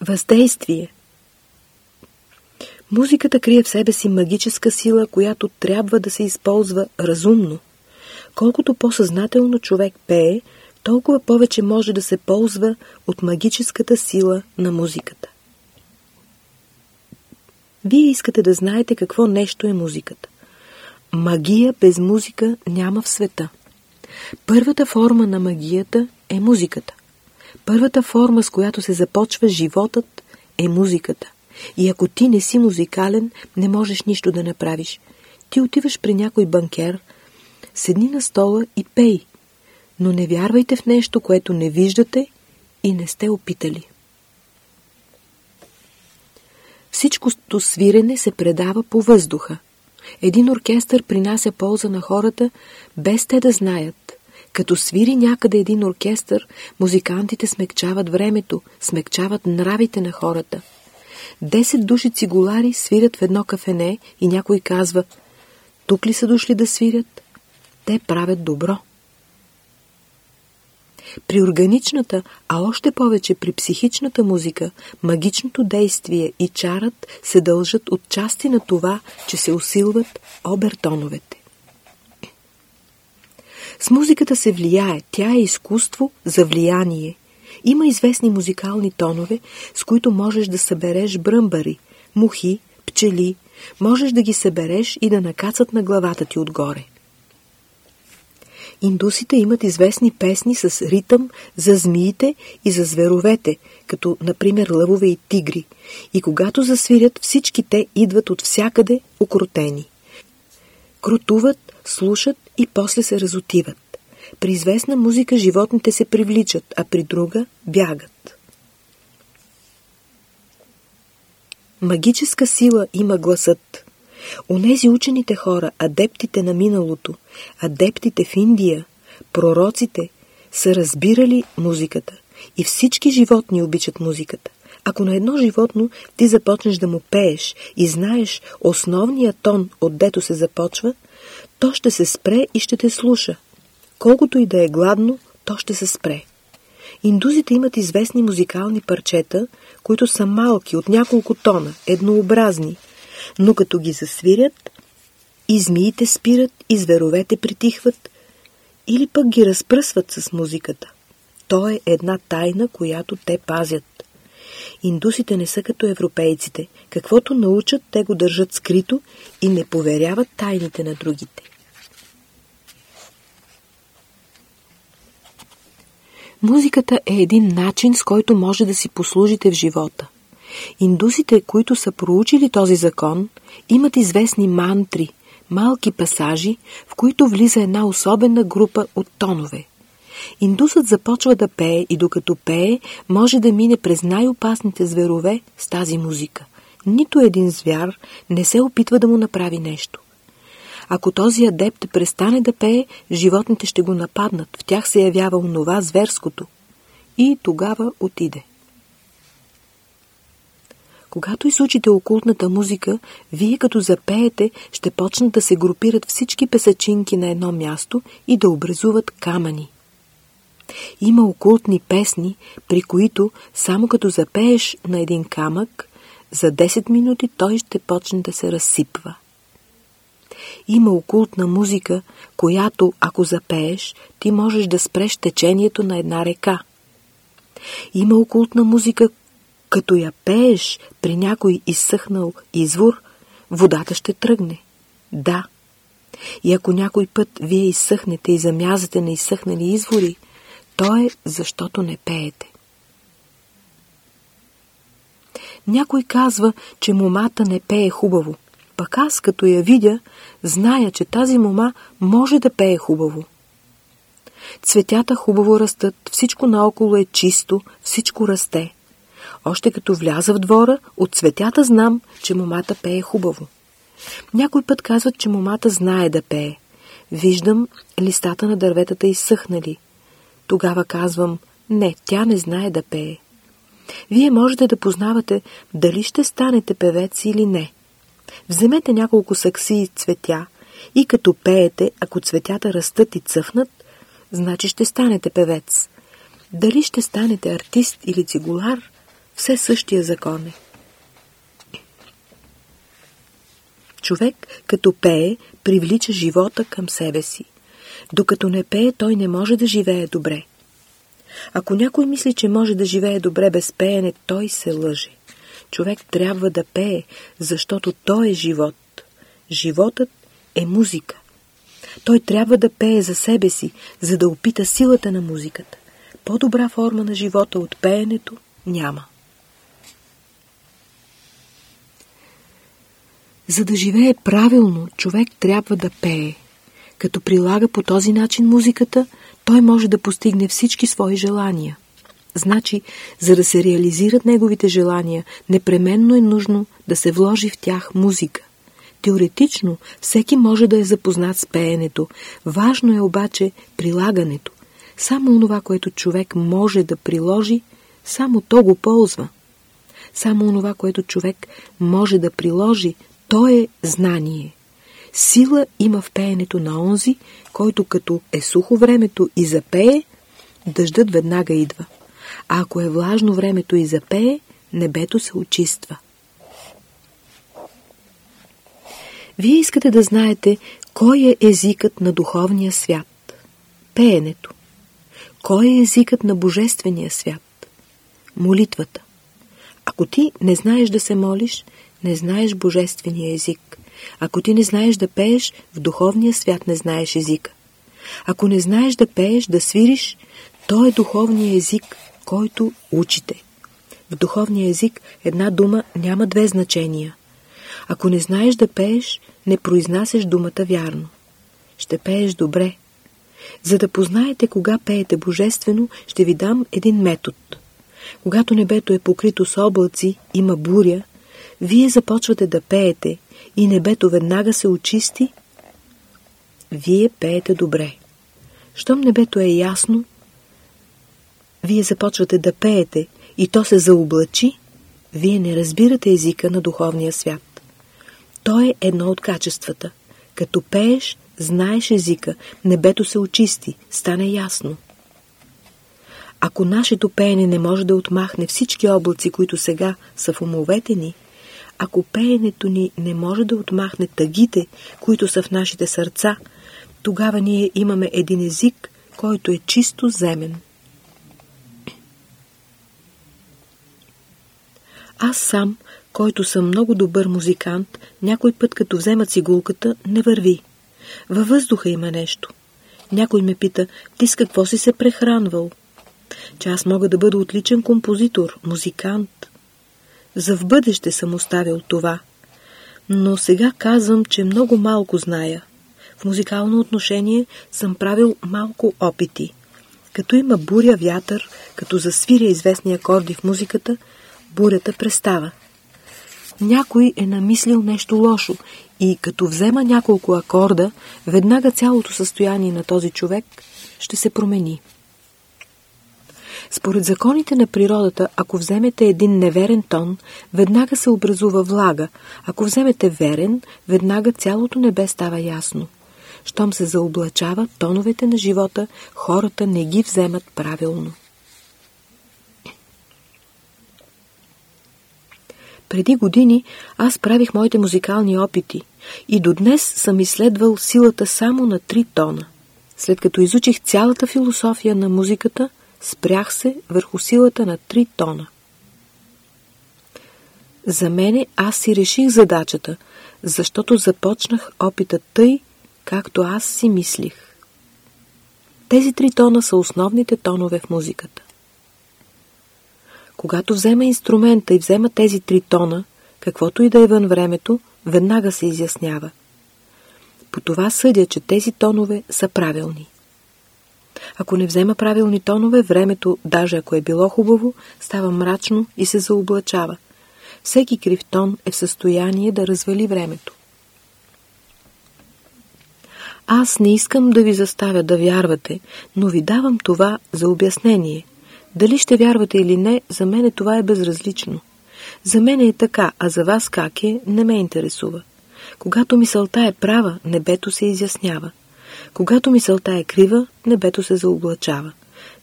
Въздействие Музиката крие в себе си магическа сила, която трябва да се използва разумно. Колкото по-съзнателно човек пее, толкова повече може да се ползва от магическата сила на музиката. Вие искате да знаете какво нещо е музиката. Магия без музика няма в света. Първата форма на магията е музиката. Първата форма, с която се започва животът, е музиката. И ако ти не си музикален, не можеш нищо да направиш. Ти отиваш при някой банкер, седни на стола и пей. Но не вярвайте в нещо, което не виждате и не сте опитали. Всичкото свирене се предава по въздуха. Един оркестър принася полза на хората, без те да знаят. Като свири някъде един оркестър, музикантите смекчават времето, смекчават нравите на хората. Десет души цигулари свирят в едно кафене и някой казва «Тук ли са дошли да свирят?» Те правят добро. При органичната, а още повече при психичната музика, магичното действие и чарът се дължат от части на това, че се усилват обертоновете. С музиката се влияе, тя е изкуство за влияние. Има известни музикални тонове, с които можеш да събереш бръмбари, мухи, пчели, можеш да ги събереш и да накацат на главата ти отгоре. Индусите имат известни песни с ритъм за змиите и за зверовете, като например лъвове и тигри. И когато засвирят, всички те идват от всякъде укротени. Крутуват, слушат и после се разотиват. При известна музика животните се привличат, а при друга бягат. Магическа сила има гласът. Онези учените хора, адептите на миналото, адептите в Индия, пророците, са разбирали музиката. И всички животни обичат музиката. Ако на едно животно ти започнеш да му пееш и знаеш основния тон, отдето се започва, то ще се спре и ще те слуша. Колкото и да е гладно, то ще се спре. Индузите имат известни музикални парчета, които са малки, от няколко тона, еднообразни, но като ги засвирят, и змиите спират, и зверовете притихват, или пък ги разпръсват с музиката. То е една тайна, която те пазят. Индусите не са като европейците. Каквото научат, те го държат скрито и не поверяват тайните на другите. Музиката е един начин, с който може да си послужите в живота. Индусите, които са проучили този закон, имат известни мантри, малки пасажи, в които влиза една особена група от тонове. Индусът започва да пее и докато пее, може да мине през най-опасните зверове с тази музика. Нито един звяр не се опитва да му направи нещо. Ако този адепт престане да пее, животните ще го нападнат. В тях се явява онова зверското. И тогава отиде. Когато изучите окултната музика, вие като запеете, ще почнат да се групират всички песачинки на едно място и да образуват камъни. Има окултни песни, при които само като запееш на един камък, за 10 минути той ще почне да се разсипва. Има окултна музика, която, ако запееш, ти можеш да спреш течението на една река. Има окултна музика, като я пееш при някой изсъхнал извор, водата ще тръгне. Да. И ако някой път вие изсъхнете и замязате на изсъхнали извори, то е защото не пеете. Някой казва, че момата не пее хубаво. Пък аз, като я видя, зная, че тази мома може да пее хубаво. Цветята хубаво растат, всичко наоколо е чисто, всичко расте. Още като вляза в двора, от цветята знам, че момата пее хубаво. Някой път казват, че момата знае да пее. Виждам листата на дърветата изсъхнали. Тогава казвам, не, тя не знае да пее. Вие можете да познавате дали ще станете певец или не. Вземете няколко сакси цветя и като пеете, ако цветята растат и цъфнат, значи ще станете певец. Дали ще станете артист или цигулар, все същия закон е. Човек, като пее, привлича живота към себе си. Докато не пее, той не може да живее добре. Ако някой мисли, че може да живее добре без пеене, той се лъже. Човек трябва да пее, защото той е живот. Животът е музика. Той трябва да пее за себе си, за да опита силата на музиката. По-добра форма на живота от пеенето няма. За да живее правилно, човек трябва да пее. Като прилага по този начин музиката, той може да постигне всички свои желания. Значи, за да се реализират неговите желания, непременно е нужно да се вложи в тях музика. Теоретично всеки може да е запознат с пеенето, важно е обаче прилагането. Само онова, което човек може да приложи, само то го ползва. Само онова, което човек може да приложи, то е знание. Сила има в пеенето на онзи, който като е сухо времето и запее, дъждът веднага идва. А ако е влажно времето и запее, небето се очиства. Вие искате да знаете кой е езикът на духовния свят. Пеенето. Кой е езикът на божествения свят? Молитвата. Ако ти не знаеш да се молиш, не знаеш божествения език. Ако ти не знаеш да пееш, в духовния свят не знаеш езика. Ако не знаеш да пееш, да свириш, то е духовния език, който учите. В духовния език една дума няма две значения. Ако не знаеш да пееш, не произнасяш думата вярно. Ще пееш добре. За да познаете кога пеете божествено, ще ви дам един метод. Когато небето е покрито с облаци, има буря, вие започвате да пеете и небето веднага се очисти, вие пеете добре. Щом небето е ясно, вие започвате да пеете и то се заоблачи, вие не разбирате езика на духовния свят. То е едно от качествата. Като пееш, знаеш езика, небето се очисти, стане ясно. Ако нашето пеене не може да отмахне всички облаци, които сега са в умовете ни, ако пеенето ни не може да отмахне тъгите, които са в нашите сърца, тогава ние имаме един език, който е чисто земен. Аз сам, който съм много добър музикант, някой път като взема цигулката, не върви. Във въздуха има нещо. Някой ме пита, ти с какво си се прехранвал? Че аз мога да бъда отличен композитор, музикант. За в бъдеще съм оставил това. Но сега казвам, че много малко зная. В музикално отношение съм правил малко опити. Като има буря, вятър, като засвиря известни акорди в музиката, бурята престава. Някой е намислил нещо лошо и като взема няколко акорда, веднага цялото състояние на този човек ще се промени. Според законите на природата, ако вземете един неверен тон, веднага се образува влага. Ако вземете верен, веднага цялото небе става ясно. Щом се заоблачава, тоновете на живота, хората не ги вземат правилно. Преди години аз правих моите музикални опити и до днес съм изследвал силата само на три тона. След като изучих цялата философия на музиката, спрях се върху силата на три тона. За мене аз си реших задачата, защото започнах опита тъй, както аз си мислих. Тези три тона са основните тонове в музиката. Когато взема инструмента и взема тези три тона, каквото и да е вън времето, веднага се изяснява. По това съдя, че тези тонове са правилни. Ако не взема правилни тонове, времето, даже ако е било хубаво, става мрачно и се заоблачава. Всеки крив тон е в състояние да развали времето. Аз не искам да ви заставя да вярвате, но ви давам това за обяснение. Дали ще вярвате или не, за мене това е безразлично. За мен е така, а за вас как е, не ме интересува. Когато мисълта е права, небето се изяснява. Когато мисълта е крива, небето се заоблачава.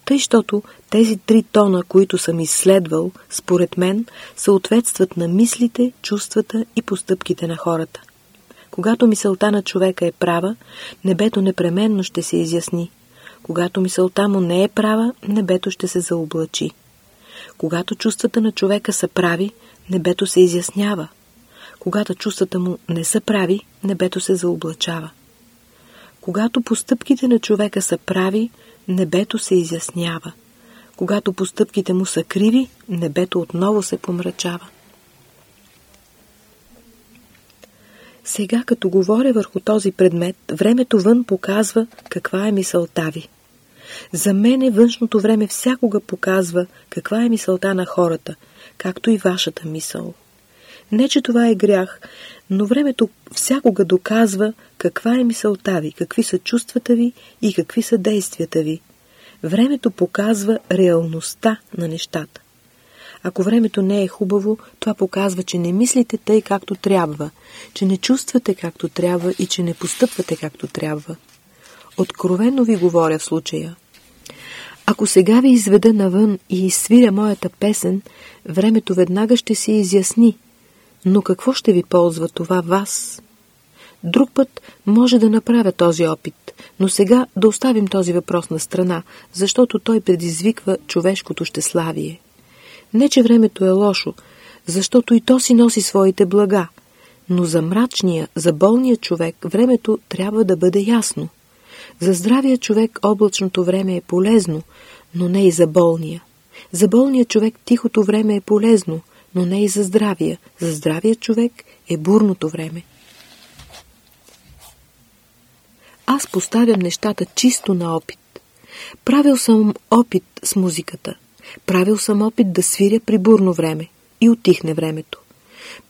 Тъй, щото тези три тона, които съм изследвал, според мен, съответстват на мислите, чувствата и постъпките на хората. Когато мисълта на човека е права, небето непременно ще се изясни. Когато мисълта му не е права, небето ще се заоблачи. Когато чувствата на човека са прави, небето се изяснява. Когато чувствата му не са прави, небето се заоблачава. Когато постъпките на човека са прави, небето се изяснява. Когато постъпките му са криви, небето отново се помрачава. Сега, като говоря върху този предмет, времето вън показва каква е мисълта ви. За мене външното време всякога показва каква е мисълта на хората, както и вашата мисъл. Не, че това е грях, но времето всякога доказва каква е мисълта ви, какви са чувствата ви и какви са действията ви. Времето показва реалността на нещата. Ако времето не е хубаво, това показва, че не мислите тъй както трябва, че не чувствате както трябва и че не постъпвате както трябва. Откровено ви говоря в случая. Ако сега ви изведа навън и изсвиря моята песен, времето веднага ще се изясни. Но какво ще ви ползва това вас? Друг път може да направя този опит, но сега да оставим този въпрос на страна, защото той предизвиква човешкото щеславие. Не, че времето е лошо, защото и то си носи своите блага, но за мрачния, за болния човек времето трябва да бъде ясно. За здравия човек облачното време е полезно, но не и за болния. За болния човек тихото време е полезно, но не и за здравия. За здравия човек е бурното време. Аз поставям нещата чисто на опит. Правил съм опит с музиката. Правил съм опит да свиря при бурно време и отихне времето.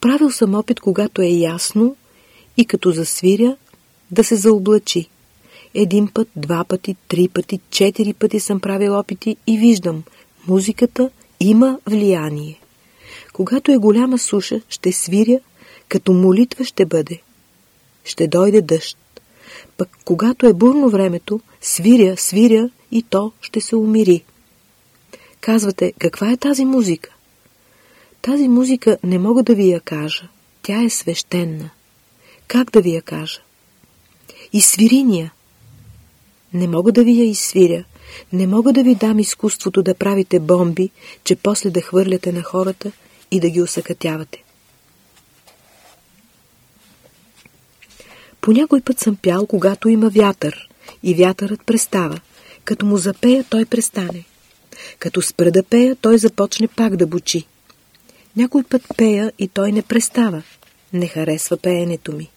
Правил съм опит, когато е ясно и като засвиря да се заоблачи. Един път, два пъти, три пъти, четири пъти съм правил опити и виждам, музиката има влияние. Когато е голяма суша, ще свиря, като молитва ще бъде. Ще дойде дъжд. Пък когато е бурно времето, свиря, свиря и то ще се умири. Казвате, каква е тази музика? Тази музика не мога да ви я кажа. Тя е свещена. Как да ви я кажа? И свириния. Не мога да ви я изсвиря. Не мога да ви дам изкуството да правите бомби, че после да хвърляте на хората и да ги усъкътявате. По някой път съм пял, когато има вятър и вятърът престава. Като му запея, той престане. Като спра да пея, той започне пак да бучи. Някой път пея и той не престава. Не харесва пеенето ми.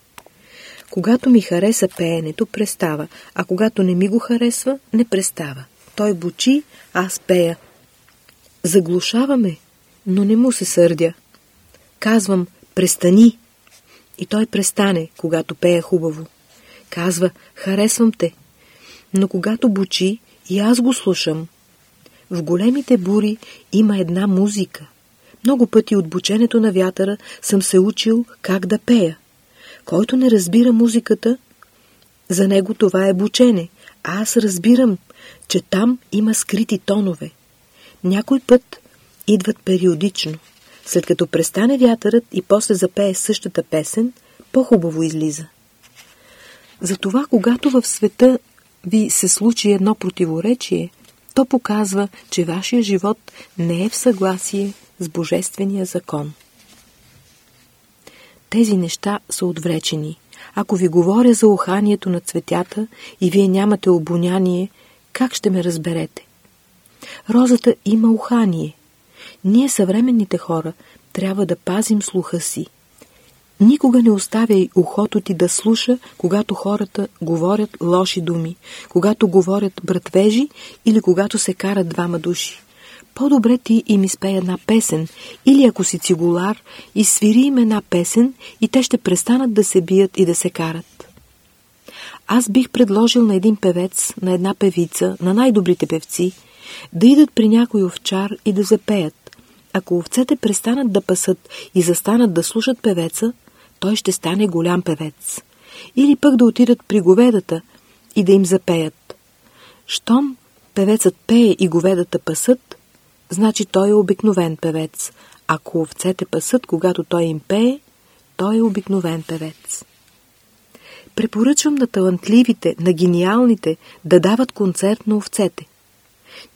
Когато ми хареса пеенето, престава, а когато не ми го харесва, не престава. Той бучи, аз пея. Заглушаваме, но не му се сърдя. Казвам, престани. И той престане, когато пея хубаво. Казва, харесвам те. Но когато бучи, и аз го слушам. В големите бури има една музика. Много пъти от бученето на вятъра съм се учил как да пея. Който не разбира музиката, за него това е бучене. Аз разбирам, че там има скрити тонове. Някой път идват периодично. След като престане вятърът и после запее същата песен, по-хубаво излиза. Затова, когато в света ви се случи едно противоречие, то показва, че вашия живот не е в съгласие с Божествения закон. Тези неща са отвречени. Ако ви говоря за уханието на цветята и вие нямате обоняние, как ще ме разберете? Розата има ухание. Ние, съвременните хора, трябва да пазим слуха си. Никога не оставяй ухото ти да слуша, когато хората говорят лоши думи, когато говорят братвежи или когато се карат двама души. По-добре ти им изпей една песен, или ако си цигулар, изсвири им една песен и те ще престанат да се бият и да се карат. Аз бих предложил на един певец, на една певица, на най-добрите певци, да идат при някой овчар и да запеят. Ако овцете престанат да пасат и застанат да слушат певеца, той ще стане голям певец. Или пък да отидат при говедата и да им запеят. Щом певецът пее и говедата пасат, значи той е обикновен певец. Ако овцете пасат, когато той им пее, той е обикновен певец. Препоръчвам на талантливите, на гениалните да дават концерт на овцете.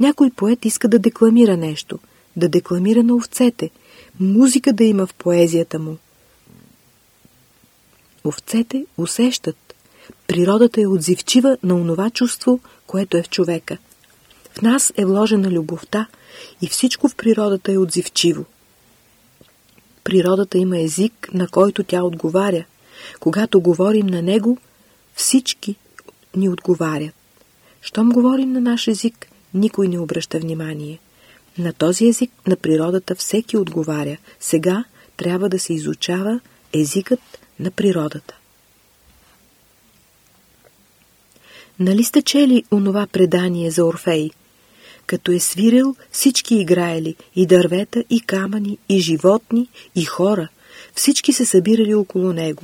Някой поет иска да декламира нещо, да декламира на овцете, музика да има в поезията му. Овцете усещат. Природата е отзивчива на онова чувство, което е в човека. В нас е вложена любовта и всичко в природата е отзивчиво. Природата има език, на който тя отговаря. Когато говорим на него, всички ни отговарят. Щом говорим на наш език, никой не обръща внимание. На този език на природата всеки отговаря. Сега трябва да се изучава езикът на природата. Нали сте чели онова предание за Орфей? Като е свирил, всички играели, и дървета, и камъни, и животни, и хора. Всички се събирали около него.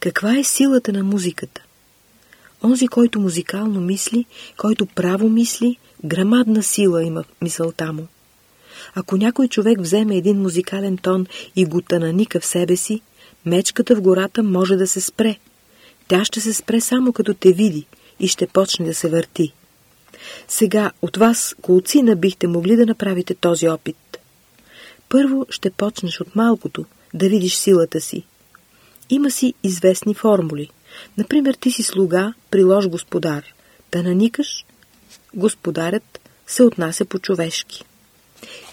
Каква е силата на музиката? Онзи, който музикално мисли, който право мисли, грамадна сила има мисълта му. Ако някой човек вземе един музикален тон и го тананика в себе си, мечката в гората може да се спре. Тя ще се спре само като те види и ще почне да се върти. Сега от вас, колцина, бихте могли да направите този опит. Първо ще почнеш от малкото, да видиш силата си. Има си известни формули. Например, ти си слуга, прилож господар. Да наникаш, господарят се отнася по-човешки.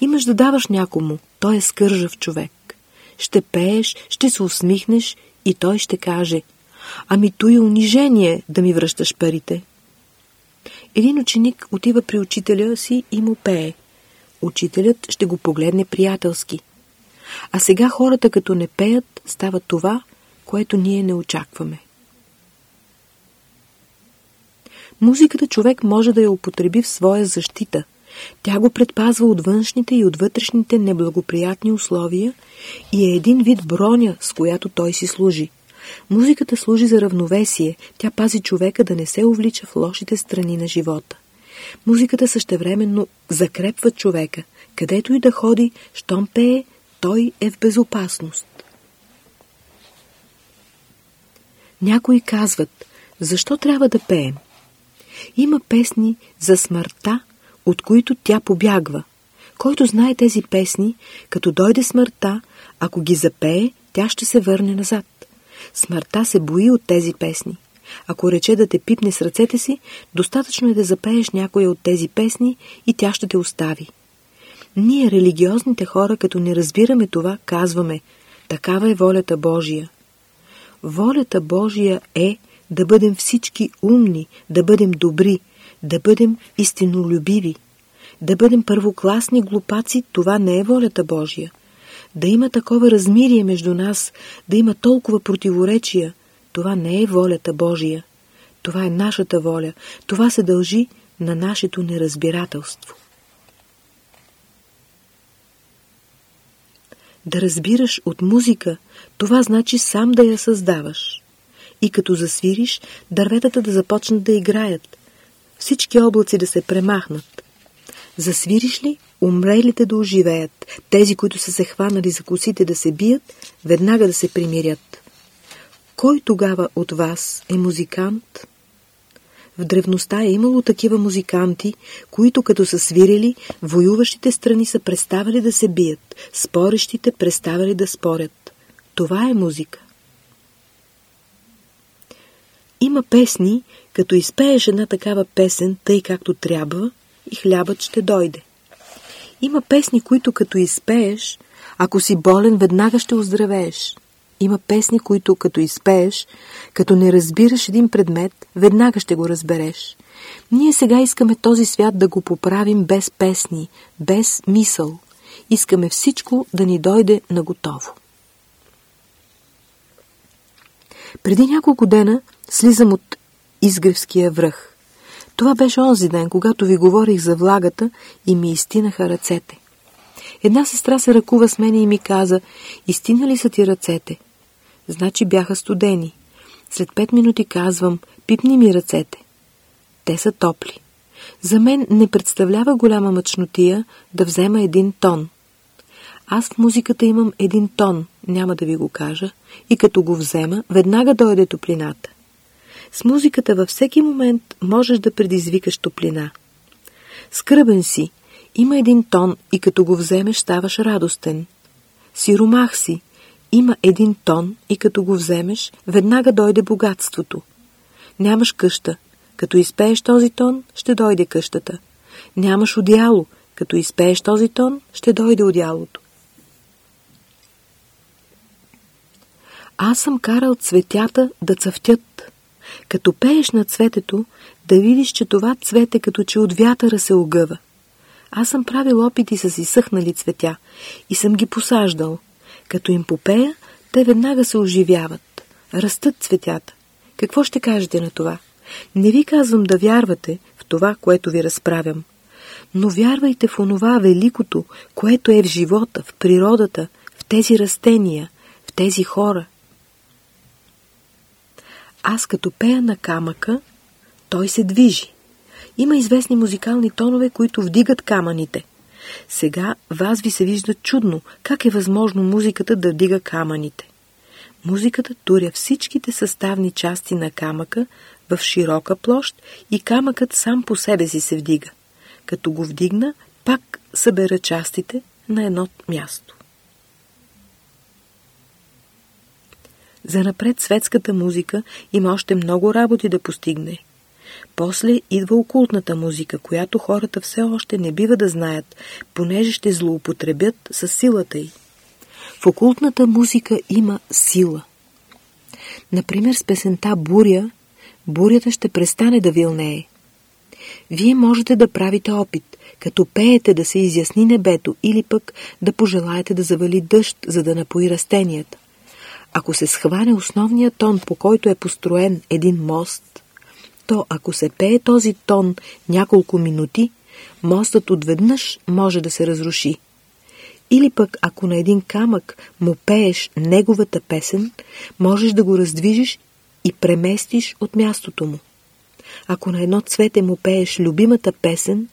Имаш да даваш някому, той е скържав човек. Ще пееш, ще се усмихнеш и той ще каже Ами то е унижение да ми връщаш парите. Един ученик отива при учителя си и му пее. Учителят ще го погледне приятелски. А сега хората като не пеят, става това, което ние не очакваме. Музиката човек може да я употреби в своя защита. Тя го предпазва от външните и от вътрешните неблагоприятни условия и е един вид броня, с която той си служи. Музиката служи за равновесие, тя пази човека да не се увлича в лошите страни на живота. Музиката същевременно закрепва човека, където и да ходи, щом пее, той е в безопасност. Някои казват, защо трябва да пеем? Има песни за смъртта, от които тя побягва. Който знае тези песни, като дойде смъртта, ако ги запее, тя ще се върне назад. Смъртта се бои от тези песни. Ако рече да те пипне с ръцете си, достатъчно е да запееш някоя от тези песни и тя ще те остави. Ние, религиозните хора, като не разбираме това, казваме «Такава е волята Божия». Волята Божия е да бъдем всички умни, да бъдем добри, да бъдем истинолюбиви. Да бъдем първокласни глупаци, това не е волята Божия. Да има такова размирие между нас, да има толкова противоречия, това не е волята Божия. Това е нашата воля. Това се дължи на нашето неразбирателство. Да разбираш от музика, това значи сам да я създаваш. И като засвириш, дърветата да започнат да играят, всички облаци да се премахнат. Засвириш ли, умрелите да оживеят, тези, които са се хванали за косите да се бият, веднага да се примирят. Кой тогава от вас е музикант? В древността е имало такива музиканти, които като са свирили, воюващите страни са преставали да се бият, спорещите преставали да спорят. Това е музика. Има песни, като изпееш една такава песен, тъй както трябва, и хлябът ще дойде. Има песни, които като изпееш, ако си болен, веднага ще оздравееш. Има песни, които като изпееш, като не разбираш един предмет, веднага ще го разбереш. Ние сега искаме този свят да го поправим без песни, без мисъл. Искаме всичко да ни дойде на готово. Преди няколко дена слизам от Изгревския връх. Това беше онзи ден, когато ви говорих за влагата и ми изтинаха ръцете. Една сестра се ръкува с мене и ми каза, изтина ли са ти ръцете? Значи бяха студени. След пет минути казвам, пипни ми ръцете. Те са топли. За мен не представлява голяма мъчнотия да взема един тон. Аз в музиката имам един тон, няма да ви го кажа, и като го взема, веднага дойде топлината. С музиката във всеки момент можеш да предизвикаш топлина. Скръбен си, има един тон и като го вземеш ставаш радостен. Сиромах си, има един тон и като го вземеш, веднага дойде богатството. Нямаш къща, като изпееш този тон, ще дойде къщата. Нямаш одяло, като изпееш този тон, ще дойде одялото. Аз съм карал цветята да цъфтят. Като пееш на цветето, да видиш, че това цвете като че от вятъра се огъва. Аз съм правил опити с изсъхнали цветя и съм ги посаждал. Като им попея, те веднага се оживяват. Растат цветята. Какво ще кажете на това? Не ви казвам да вярвате в това, което ви разправям. Но вярвайте в онова великото, което е в живота, в природата, в тези растения, в тези хора. Аз като пея на камъка, той се движи. Има известни музикални тонове, които вдигат камъните. Сега вас ви се вижда чудно, как е възможно музиката да вдига камъните. Музиката туря всичките съставни части на камъка в широка площ и камъкът сам по себе си се вдига. Като го вдигна, пак събера частите на едно място. За напред светската музика има още много работи да постигне. После идва окултната музика, която хората все още не бива да знаят, понеже ще злоупотребят с силата й. В окултната музика има сила. Например, с песента «Буря» бурята ще престане да вилнее. Вие можете да правите опит, като пеете да се изясни небето или пък да пожелаете да завали дъжд, за да напои растенията. Ако се схване основния тон, по който е построен един мост, то ако се пее този тон няколко минути, мостът отведнъж може да се разруши. Или пък ако на един камък му пееш неговата песен, можеш да го раздвижиш и преместиш от мястото му. Ако на едно цвете му пееш любимата песен,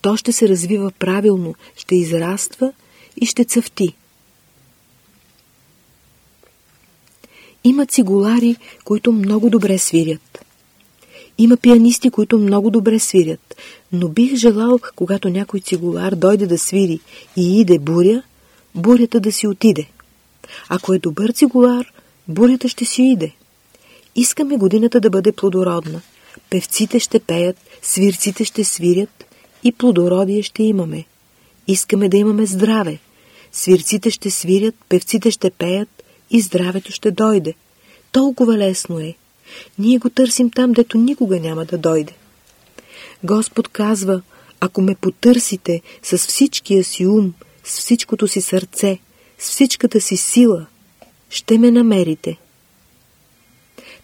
то ще се развива правилно, ще израства и ще цъфти. Има цигулари, които много добре свирят. Има пианисти, които много добре свирят, но бих желал, когато някой цигулар дойде да свири и иде буря, бурята да си отиде. Ако е добър цигулар, бурята ще си иде. Искаме годината да бъде плодородна. Певците ще пеят, свирците ще свирят и плодородие ще имаме. Искаме да имаме здраве. Свирците ще свирят, певците ще пеят и здравето ще дойде. Толкова лесно е. Ние го търсим там, дето никога няма да дойде. Господ казва, ако ме потърсите с всичкия си ум, с всичкото си сърце, с всичката си сила, ще ме намерите.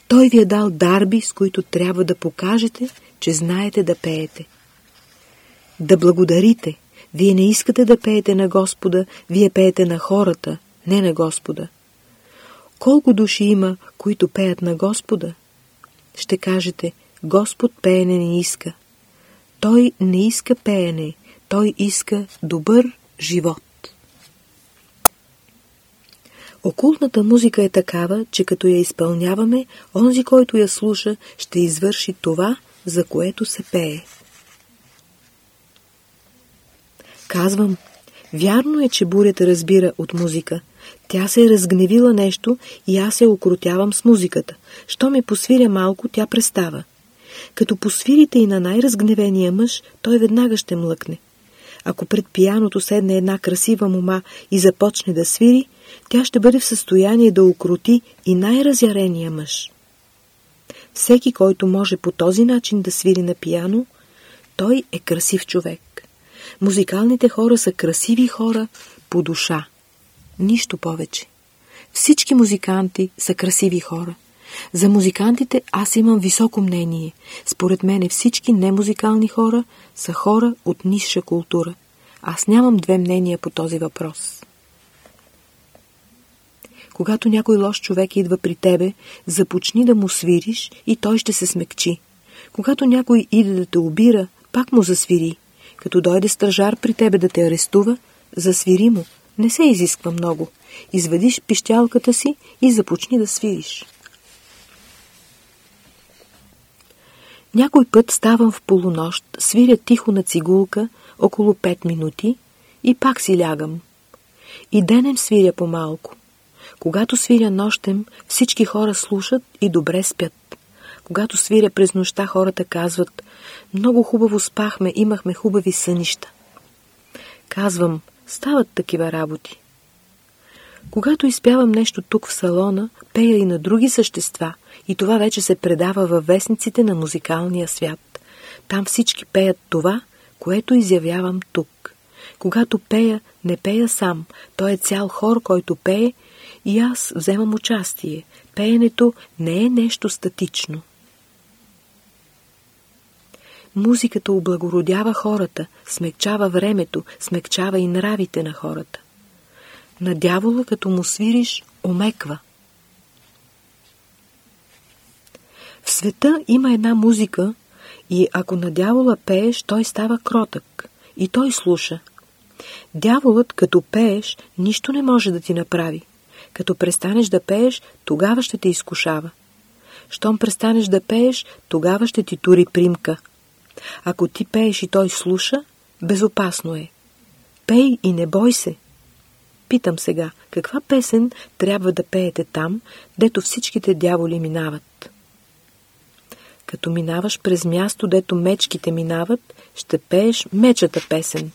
Той ви е дал дарби, с които трябва да покажете, че знаете да пеете. Да благодарите. Вие не искате да пеете на Господа, вие пеете на хората, не на Господа. Колко души има, които пеят на Господа? Ще кажете, Господ пеене не иска. Той не иска пеене, той иска добър живот. Окултната музика е такава, че като я изпълняваме, онзи, който я слуша, ще извърши това, за което се пее. Казвам, вярно е, че бурята разбира от музика. Тя се е разгневила нещо и аз се окрутявам с музиката. Що ми посвиря малко, тя престава. Като посвирите и на най-разгневения мъж, той веднага ще млъкне. Ако пред пияното седне една красива мома и започне да свири, тя ще бъде в състояние да укроти и най-разярения мъж. Всеки, който може по този начин да свири на пияно, той е красив човек. Музикалните хора са красиви хора по душа. Нищо повече. Всички музиканти са красиви хора. За музикантите аз имам високо мнение. Според мене всички немузикални хора са хора от нисша култура. Аз нямам две мнения по този въпрос. Когато някой лош човек идва при тебе, започни да му свириш и той ще се смекчи. Когато някой иде да те обира, Пак му засвири. Като дойде стражар при тебе да те арестува, засвири му. Не се изисква много. Извадиш пищялката си и започни да свириш. Някой път ставам в полунощ, свиря тихо на цигулка около 5 минути и пак си лягам. И денем свиря по-малко. Когато свиря нощем, всички хора слушат и добре спят. Когато свиря през нощта, хората казват «Много хубаво спахме, имахме хубави сънища». Казвам «Стават такива работи». Когато изпявам нещо тук в салона, пея и на други същества и това вече се предава във вестниците на музикалния свят. Там всички пеят това, което изявявам тук. Когато пея, не пея сам, той е цял хор, който пее и аз вземам участие. Пеенето не е нещо статично. Музиката облагородява хората, смекчава времето, смекчава и нравите на хората. На дявола, като му свириш, омеква. В света има една музика и ако на дявола пееш, той става кротък и той слуша. Дяволът, като пееш, нищо не може да ти направи. Като престанеш да пееш, тогава ще те изкушава. Щом престанеш да пееш, тогава ще ти тури примка. Ако ти пееш и той слуша, безопасно е. Пей и не бой се. Питам сега, каква песен трябва да пеете там, дето всичките дяволи минават? Като минаваш през място, дето мечките минават, ще пееш мечата песен.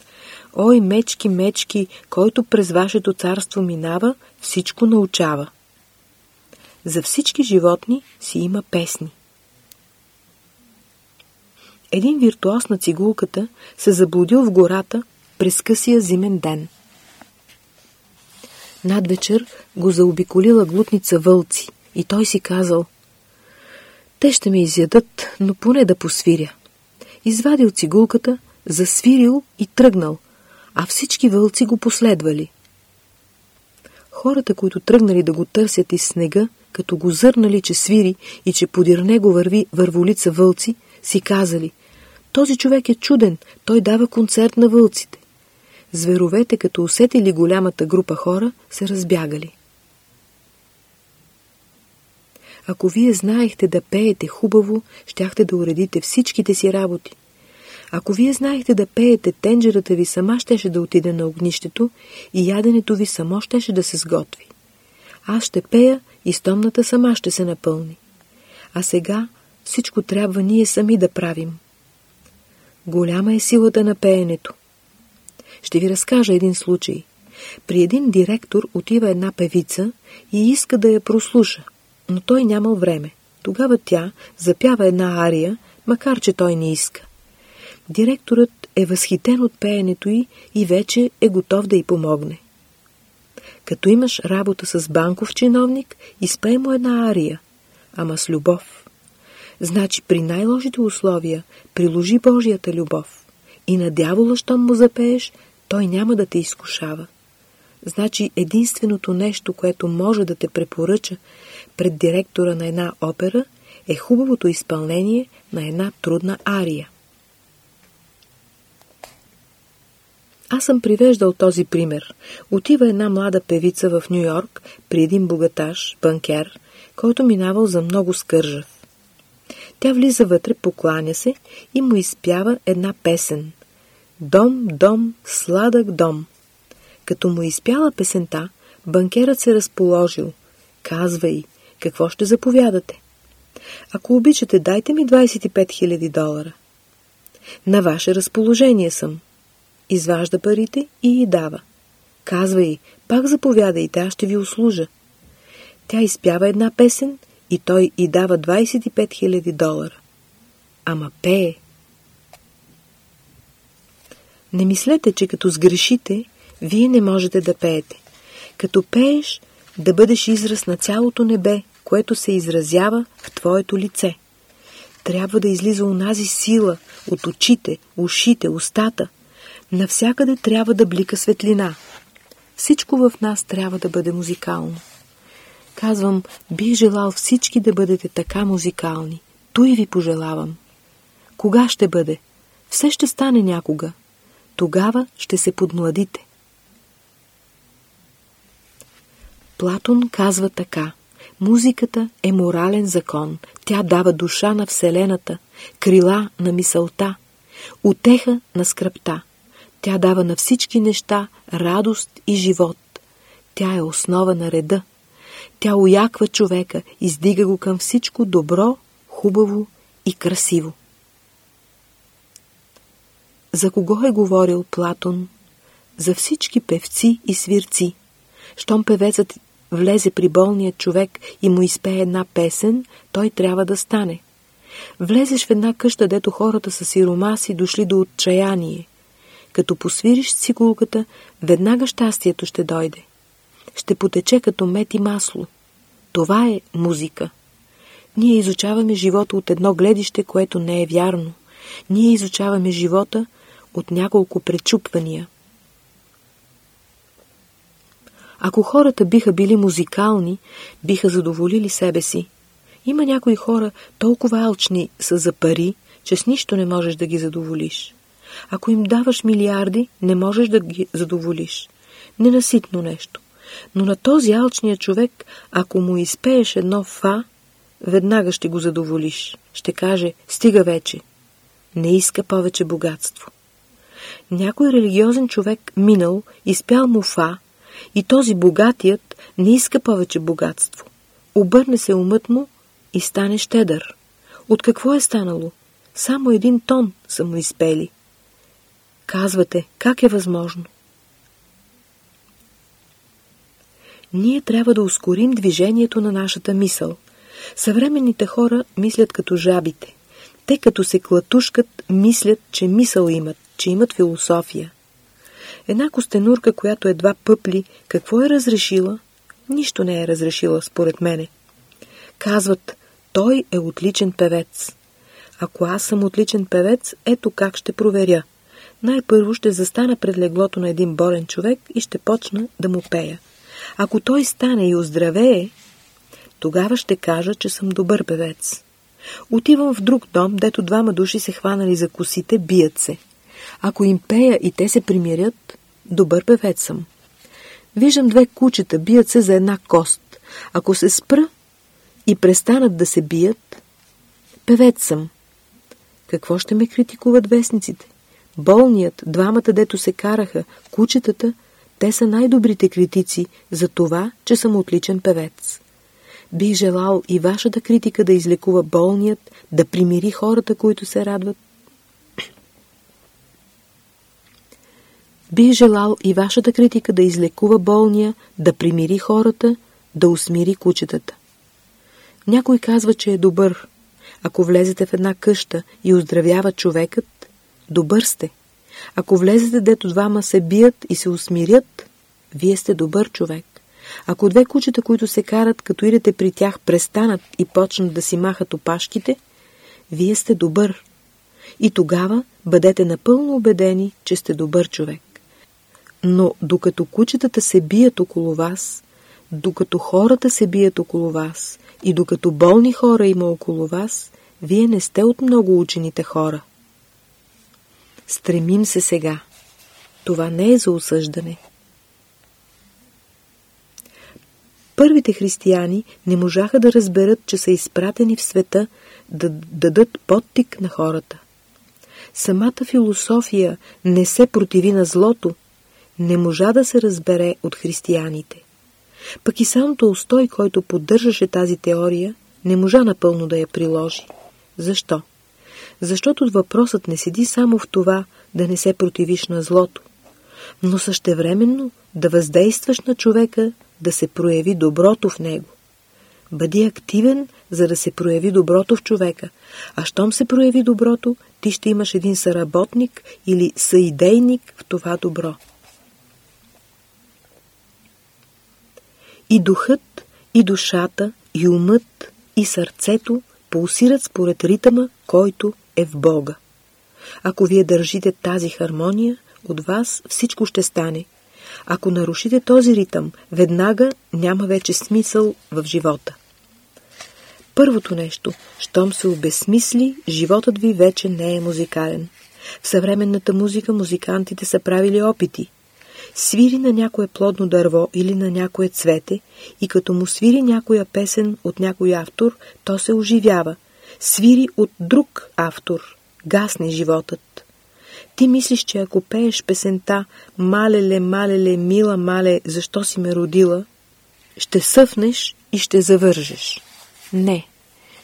Ой, мечки, мечки, който през вашето царство минава, всичко научава. За всички животни си има песни. Един виртуоз на цигулката се заблудил в гората през късия зимен ден. Над вечер го заобиколила глутница вълци и той си казал «Те ще ме изядат, но поне да посвиря». Извадил цигулката, засвирил и тръгнал, а всички вълци го последвали. Хората, които тръгнали да го търсят из снега, като го зърнали, че свири и че подир него върви върволица вълци, си казали «Този човек е чуден, той дава концерт на вълците». Зверовете, като усетили голямата група хора, се разбягали. Ако вие знаехте да пеете хубаво, щяхте да уредите всичките си работи. Ако вие знаехте да пеете, тенджерата ви сама щеше да отиде на огнището и яденето ви само щеше да се сготви. Аз ще пея и стомната сама ще се напълни. А сега всичко трябва ние сами да правим. Голяма е силата на пеенето. Ще ви разкажа един случай. При един директор отива една певица и иска да я прослуша, но той нямал време. Тогава тя запява една ария, макар че той не иска. Директорът е възхитен от пеенето й и вече е готов да й помогне. Като имаш работа с банков чиновник, изпей му една ария, ама с любов. Значи при най-лошите условия приложи Божията любов. И на дявола, щом му запееш, той няма да те изкушава. Значи единственото нещо, което може да те препоръча пред директора на една опера, е хубавото изпълнение на една трудна ария. Аз съм привеждал този пример. Отива една млада певица в Нью Йорк при един богаташ, банкер, който минавал за много скържав. Тя влиза вътре, покланя се и му изпява една песен. Дом, дом, сладък дом. Като му изпяла песента, банкерът се разположил. Казва й, какво ще заповядате? Ако обичате, дайте ми 25 000 долара. На ваше разположение съм. Изважда парите и й дава. Казва й, пак заповядайте, аз ще ви услужа. Тя изпява една песен и той й дава 25 000 долара. Ама пее. Не мислете, че като сгрешите, вие не можете да пеете. Като пееш, да бъдеш израз на цялото небе, което се изразява в твоето лице. Трябва да излиза унази сила от очите, ушите, устата. Навсякъде трябва да блика светлина. Всичко в нас трябва да бъде музикално. Казвам, бих желал всички да бъдете така музикални. Той ви пожелавам. Кога ще бъде? Все ще стане някога. Тогава ще се подмладите. Платон казва така. Музиката е морален закон. Тя дава душа на Вселената, крила на мисълта, утеха на скръпта. Тя дава на всички неща радост и живот. Тя е основа на реда. Тя уяква човека, издига го към всичко добро, хубаво и красиво. За кого е говорил Платон? За всички певци и свирци. Щом певецът влезе при болния човек и му изпее една песен, той трябва да стане. Влезеш в една къща, дето хората са сиромаси дошли до отчаяние. Като посвириш цигулката, веднага щастието ще дойде. Ще потече като мет и масло. Това е музика. Ние изучаваме живота от едно гледище, което не е вярно. Ние изучаваме живота от няколко пречупвания. Ако хората биха били музикални, биха задоволили себе си. Има някои хора толкова алчни са за пари, че с нищо не можеш да ги задоволиш. Ако им даваш милиарди, не можеш да ги задоволиш. Ненаситно нещо. Но на този алчния човек, ако му изпееш едно фа, веднага ще го задоволиш. Ще каже, стига вече. Не иска повече богатство. Някой религиозен човек минал, изпял му фа, и този богатият не иска повече богатство. Обърне се умът му и стане щедър. От какво е станало? Само един тон са му изпели. Казвате, как е възможно? Ние трябва да ускорим движението на нашата мисъл. Съвременните хора мислят като жабите. Те като се клатушкат, мислят, че мисъл имат, че имат философия. Една костенурка, която едва пъпли, какво е разрешила? Нищо не е разрешила, според мене. Казват, той е отличен певец. Ако аз съм отличен певец, ето как ще проверя. Най-първо ще застана пред леглото на един болен човек и ще почна да му пея. Ако той стане и оздравее, тогава ще кажа, че съм добър певец. Отивам в друг дом, дето двама души се хванали за косите, бият се. Ако им пея и те се примирят, добър певец съм. Виждам две кучета, бият се за една кост. Ако се спра и престанат да се бият, певец съм. Какво ще ме критикуват вестниците? Болният, двамата, дето се караха, кучетата, те са най-добрите критици за това, че съм отличен певец. Бих желал и вашата критика да излекува болният, да примири хората, които се радват, Бих желал и вашата критика да излекува болния, да примири хората, да усмири кучетата. Някой казва, че е добър. Ако влезете в една къща и оздравява човекът, добър сте. Ако влезете, дето двама се бият и се усмирят, вие сте добър човек. Ако две кучета, които се карат, като идете при тях, престанат и почнат да си махат опашките, вие сте добър. И тогава бъдете напълно убедени, че сте добър човек. Но докато кучетата се бият около вас, докато хората се бият около вас и докато болни хора има около вас, вие не сте от много учените хора. Стремим се сега. Това не е за осъждане. Първите християни не можаха да разберат, че са изпратени в света да дадат подтик на хората. Самата философия не се противи на злото, не можа да се разбере от християните. Пък и сам Толстой, който поддържаше тази теория, не можа напълно да я приложи. Защо? Защото въпросът не седи само в това да не се противиш на злото, но същевременно да въздействаш на човека да се прояви доброто в него. Бъди активен, за да се прояви доброто в човека, а щом се прояви доброто, ти ще имаш един съработник или съидейник в това добро. И духът, и душата, и умът, и сърцето пулсират според ритъма, който е в Бога. Ако вие държите тази хармония, от вас всичко ще стане. Ако нарушите този ритъм, веднага няма вече смисъл в живота. Първото нещо, щом се обесмисли, животът ви вече не е музикален. В съвременната музика музикантите са правили опити. Свири на някое плодно дърво или на някое цвете и като му свири някоя песен от някой автор, то се оживява. Свири от друг автор. Гасне животът. Ти мислиш, че ако пееш песента «Малеле, малеле, мила мале, защо си ме родила», ще съфнеш и ще завържеш. Не.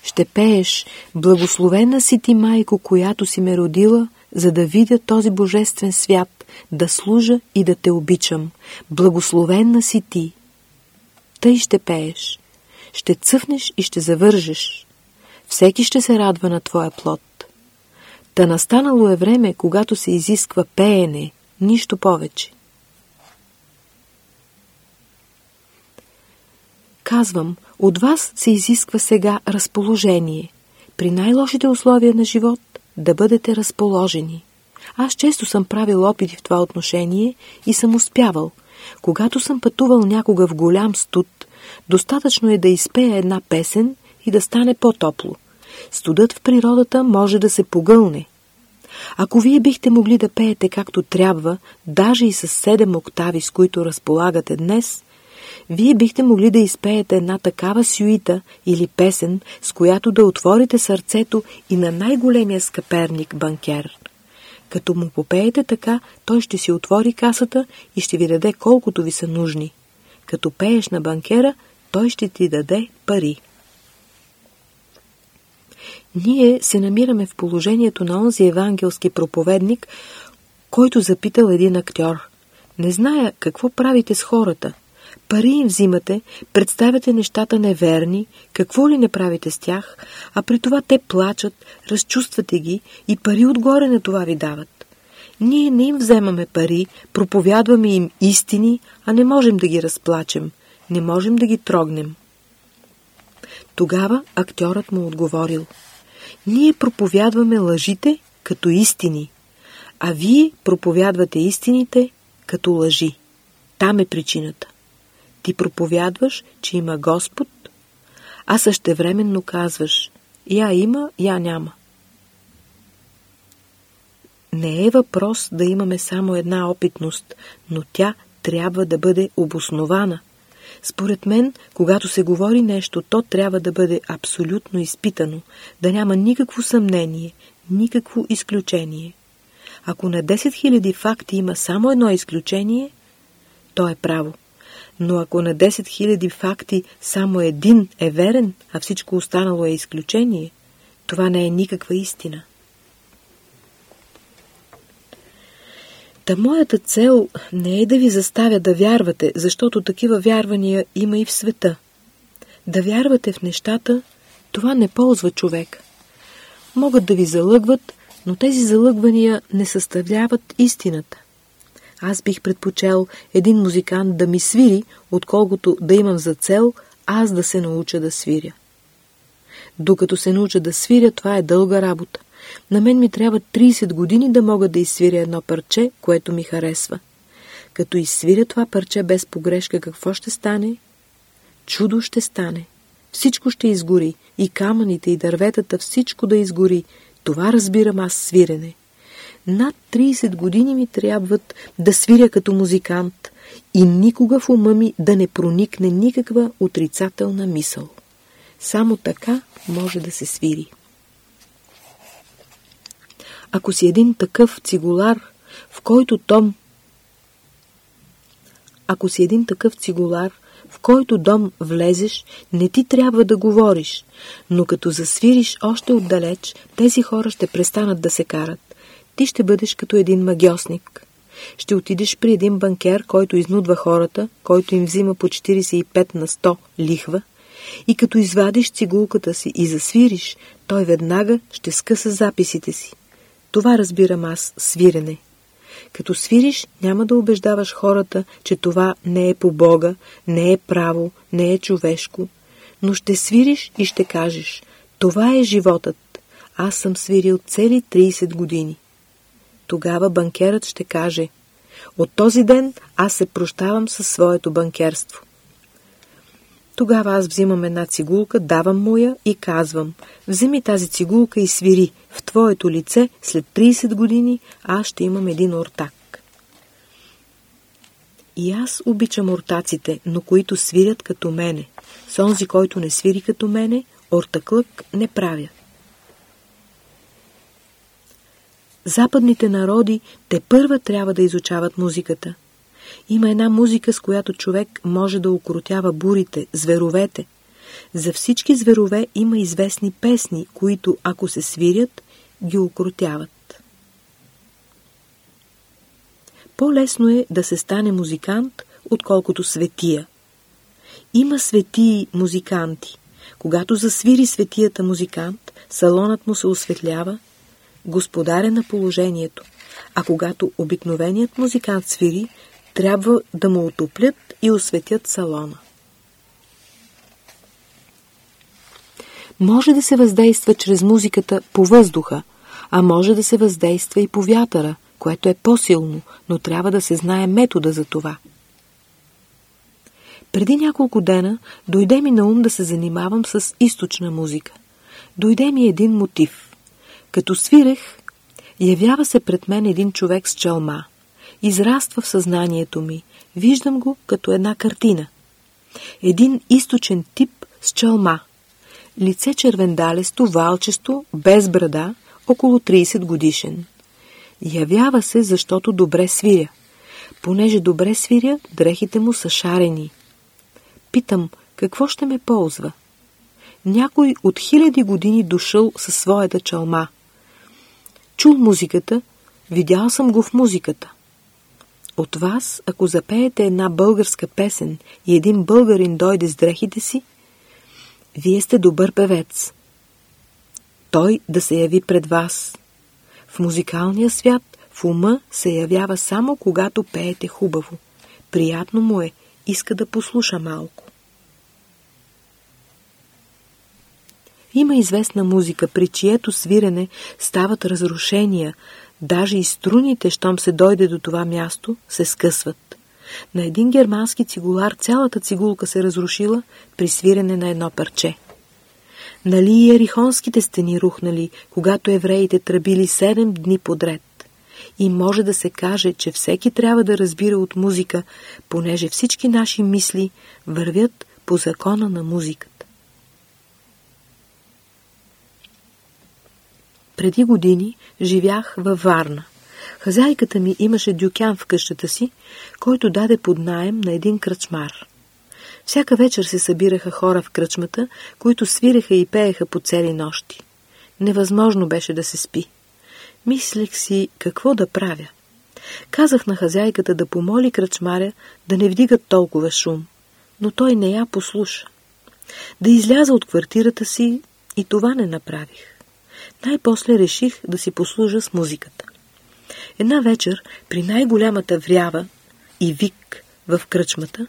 Ще пееш «Благословена си ти, майко, която си ме родила», за да видя този божествен свят, да служа и да те обичам. Благословена си ти. Тъй ще пееш. Ще цъфнеш и ще завържеш. Всеки ще се радва на твоя плод. Та настанало е време, когато се изисква пеене, нищо повече. Казвам, от вас се изисква сега разположение. При най-лошите условия на живот да бъдете разположени. Аз често съм правил опити в това отношение и съм успявал. Когато съм пътувал някога в голям студ, достатъчно е да изпея една песен и да стане по-топло. Студът в природата може да се погълне. Ако вие бихте могли да пеете както трябва, даже и с седем октави, с които разполагате днес, вие бихте могли да изпеете една такава сюита или песен, с която да отворите сърцето и на най-големия скъперник банкер. Като му попеете така, той ще си отвори касата и ще ви даде колкото ви са нужни. Като пееш на банкера, той ще ти даде пари. Ние се намираме в положението на онзи евангелски проповедник, който запитал един актьор. Не зная какво правите с хората. Пари им взимате, представяте нещата неверни, какво ли не правите с тях, а при това те плачат, разчувствате ги и пари отгоре на това ви дават. Ние не им вземаме пари, проповядваме им истини, а не можем да ги разплачем, не можем да ги трогнем. Тогава актьорът му отговорил – ние проповядваме лъжите като истини, а вие проповядвате истините като лъжи. Там е причината. Ти проповядваш, че има Господ, а същевременно казваш я има, я няма. Не е въпрос да имаме само една опитност, но тя трябва да бъде обоснована – според мен, когато се говори нещо, то трябва да бъде абсолютно изпитано, да няма никакво съмнение, никакво изключение. Ако на 10 000 факти има само едно изключение, то е право. Но ако на 10 000 факти само един е верен, а всичко останало е изключение, това не е никаква истина. Та моята цел не е да ви заставя да вярвате, защото такива вярвания има и в света. Да вярвате в нещата, това не ползва човек. Могат да ви залъгват, но тези залъгвания не съставляват истината. Аз бих предпочел един музикант да ми свири, отколкото да имам за цел аз да се науча да свиря. Докато се науча да свиря, това е дълга работа. На мен ми трябва 30 години да мога да изсвиря едно парче, което ми харесва. Като изсвиря това парче без погрешка, какво ще стане? Чудо ще стане. Всичко ще изгори. И камъните, и дърветата, всичко да изгори. Това разбирам аз свирене. Над 30 години ми трябват да свиря като музикант и никога в ума ми да не проникне никаква отрицателна мисъл. Само така може да се свири. Ако си един такъв цигулар, в който том ако си един такъв цигулар, в който дом влезеш, не ти трябва да говориш, но като засвириш още отдалеч, тези хора ще престанат да се карат. Ти ще бъдеш като един магиосник. Ще отидеш при един банкер, който изнудва хората, който им взима по 45 на 100 лихва, и като извадиш цигулката си и засвириш, той веднага ще скъса записите си. Това разбирам аз свирене. Като свириш, няма да убеждаваш хората, че това не е по Бога, не е право, не е човешко, но ще свириш и ще кажеш «Това е животът. Аз съм свирил цели 30 години». Тогава банкерът ще каже «От този ден аз се прощавам със своето банкерство». Тогава аз взимам една цигулка, давам му я и казвам, вземи тази цигулка и свири. В твоето лице след 30 години аз ще имам един ортак. И аз обичам ортаците, но които свирят като мене. С онзи, който не свири като мене, ортаклък не правя. Западните народи те първа трябва да изучават музиката. Има една музика, с която човек може да укротява бурите, зверовете. За всички зверове има известни песни, които, ако се свирят, ги укротяват. По-лесно е да се стане музикант, отколкото светия. Има светии музиканти. Когато засвири светията музикант, салонът му се осветлява, господаря на положението, а когато обикновеният музикант свири, трябва да му отоплят и осветят салона. Може да се въздейства чрез музиката по въздуха, а може да се въздейства и по вятъра, което е по-силно, но трябва да се знае метода за това. Преди няколко дена дойде ми на ум да се занимавам с източна музика. Дойде ми един мотив. Като свирех, явява се пред мен един човек с чалма. Израства в съзнанието ми. Виждам го като една картина. Един източен тип с чалма. Лице червендалесто, валчесто, без брада, около 30 годишен. Явява се, защото добре свиря. Понеже добре свиря, дрехите му са шарени. Питам, какво ще ме ползва? Някой от хиляди години дошъл със своята чалма. Чул музиката, видял съм го в музиката. От вас, ако запеете една българска песен и един българин дойде с дрехите си, вие сте добър певец. Той да се яви пред вас. В музикалния свят в ума се явява само когато пеете хубаво. Приятно му е, иска да послуша малко. Има известна музика, при чието свирене стават разрушения, даже и струните, щом се дойде до това място, се скъсват. На един германски цигулар цялата цигулка се разрушила при свирене на едно парче. Нали и ерихонските стени рухнали, когато евреите тръбили седем дни подред. И може да се каже, че всеки трябва да разбира от музика, понеже всички наши мисли вървят по закона на музиката. Преди години живях във Варна. Хазяйката ми имаше дюкян в къщата си, който даде под наем на един кръчмар. Всяка вечер се събираха хора в кръчмата, които свиреха и пееха по цели нощи. Невъзможно беше да се спи. Мислех си какво да правя. Казах на хазяйката да помоли кръчмаря да не вдигат толкова шум, но той не я послуша. Да изляза от квартирата си и това не направих. Най-после реших да си послужа с музиката. Една вечер, при най-голямата врява и вик в кръчмата,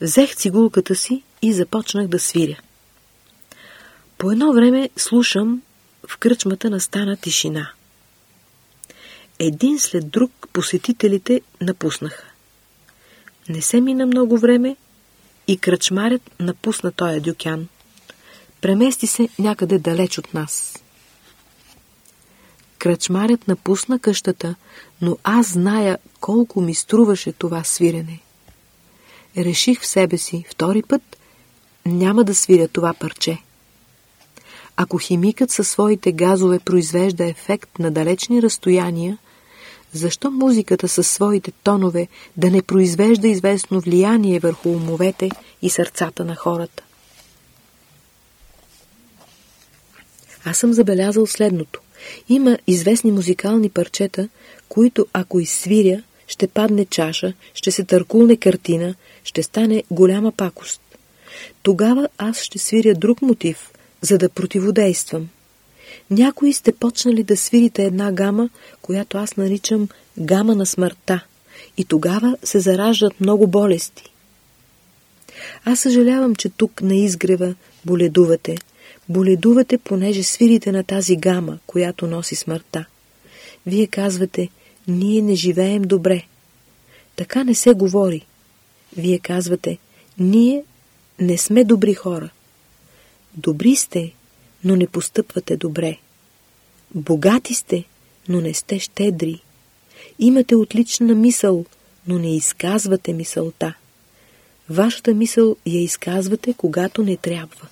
взех цигулката си и започнах да свиря. По едно време слушам, в кръчмата настана тишина. Един след друг посетителите напуснаха. Не се мина много време и кръчмарят напусна тоя дюкян. Премести се някъде далеч от нас. Кръчмарят напусна къщата, но аз зная колко ми струваше това свирене. Реших в себе си втори път няма да свиря това парче. Ако химикът със своите газове произвежда ефект на далечни разстояния, защо музиката със своите тонове да не произвежда известно влияние върху умовете и сърцата на хората? Аз съм забелязал следното. Има известни музикални парчета, които ако изсвиря, ще падне чаша, ще се търкулне картина, ще стане голяма пакост. Тогава аз ще свиря друг мотив, за да противодействам. Някои сте почнали да свирите една гама, която аз наричам гама на смъртта, и тогава се зараждат много болести. Аз съжалявам, че тук на изгрева боледувате, Боледувате, понеже свирите на тази гама, която носи смъртта. Вие казвате, ние не живеем добре. Така не се говори. Вие казвате, ние не сме добри хора. Добри сте, но не постъпвате добре. Богати сте, но не сте щедри. Имате отлична мисъл, но не изказвате мисълта. Вашата мисъл я изказвате, когато не трябва.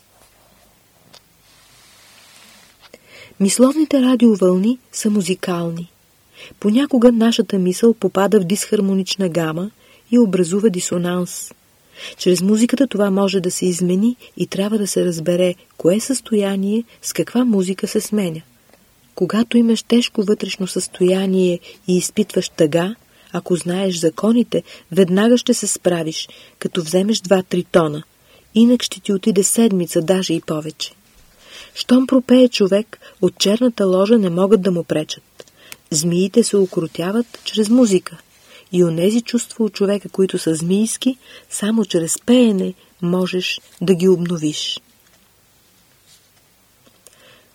Мисловните радиовълни са музикални. Понякога нашата мисъл попада в дисхармонична гама и образува дисонанс. Чрез музиката това може да се измени и трябва да се разбере кое състояние с каква музика се сменя. Когато имаш тежко вътрешно състояние и изпитваш тъга, ако знаеш законите, веднага ще се справиш, като вземеш два-три тона. Инак ще ти отиде седмица, даже и повече. Щом пропее човек, от черната ложа не могат да му пречат. Змиите се укротяват чрез музика. И онези чувства от човека, които са змийски, само чрез пеене можеш да ги обновиш.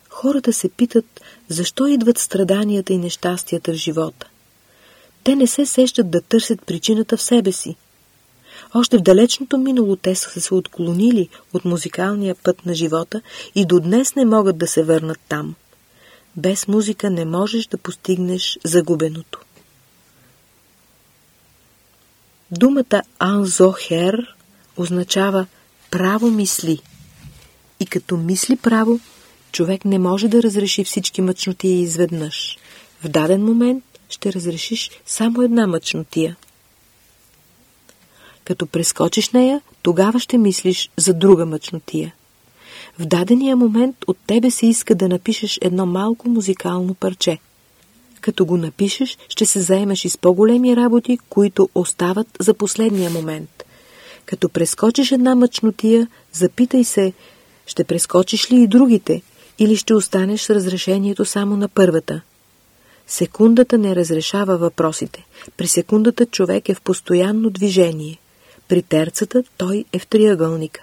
Хората се питат, защо идват страданията и нещастията в живота. Те не се сещат да търсят причината в себе си. Още в далечното минало те са се отклонили от музикалния път на живота и до днес не могат да се върнат там. Без музика не можеш да постигнеш загубеното. Думата анзохер означава право мисли. И като мисли право, човек не може да разреши всички мъчнотии изведнъж. В даден момент ще разрешиш само една мъчнотия. Като прескочиш нея, тогава ще мислиш за друга мъчнотия. В дадения момент от тебе се иска да напишеш едно малко музикално парче. Като го напишеш, ще се заемаш и с по-големи работи, които остават за последния момент. Като прескочиш една мъчнотия, запитай се, ще прескочиш ли и другите, или ще останеш с разрешението само на първата. Секундата не разрешава въпросите. При секундата човек е в постоянно движение. При терцата той е в триъгълника.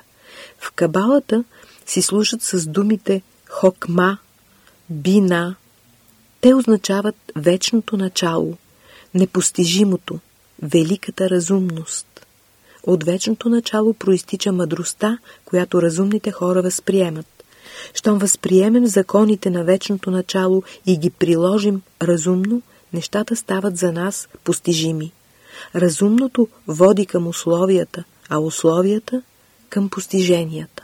В кабалата си служат с думите хокма, бина. Те означават вечното начало, непостижимото, великата разумност. От вечното начало проистича мъдростта, която разумните хора възприемат. Щом възприемем законите на вечното начало и ги приложим разумно, нещата стават за нас постижими. Разумното води към условията, а условията към постиженията.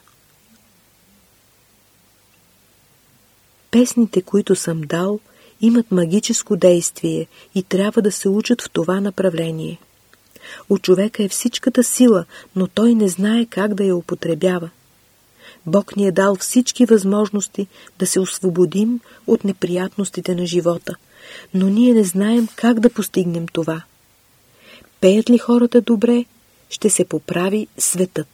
Песните, които съм дал, имат магическо действие и трябва да се учат в това направление. У човека е всичката сила, но той не знае как да я употребява. Бог ни е дал всички възможности да се освободим от неприятностите на живота, но ние не знаем как да постигнем това. Пеят ли хората добре, ще се поправи светът.